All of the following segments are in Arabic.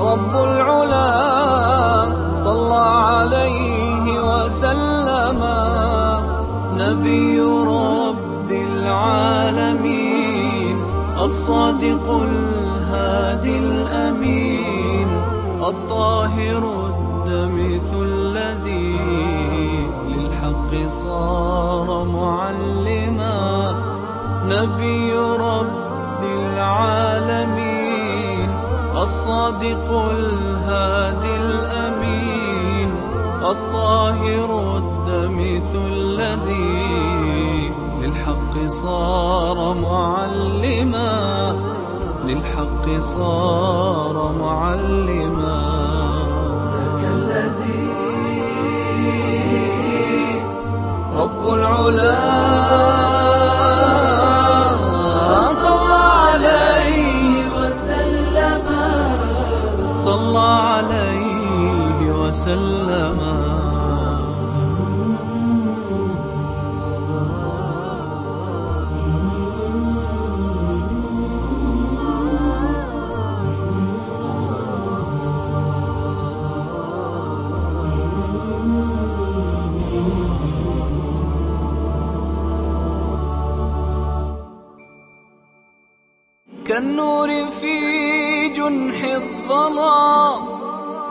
رب العلا صلى عليه وسلم. نبي رب العالمين الصادق الهادي الأمين الطاهر الدمث الذي للحق صار معلما. نبي رب الصادق الهادي الأمين الطاهر الدمث الذي للحق صار معلما للحق صار معلما. ذاك الذي رب العلا وسلم. كالنور في جنح الظلام.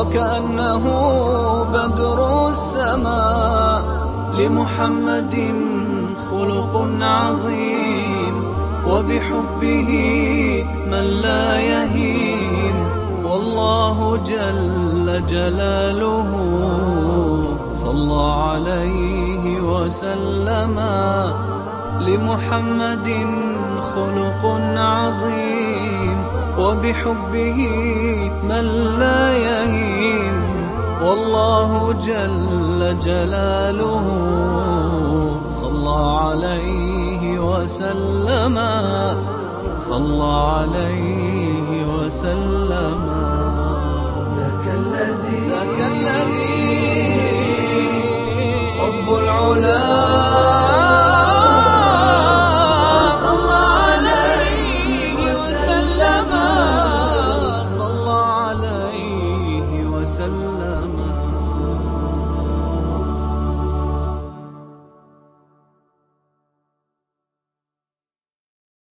وكأنه بدر السماء لمحمد خلق عظيم وبحبه من لا يهين والله جل جلاله صلى عليه وسلم لمحمد خلق عظيم وبحبه من لا يهين والله جل جلاله صلى عليه وسلم صلى عليه وسلم. ذاك الذي ذاك الذي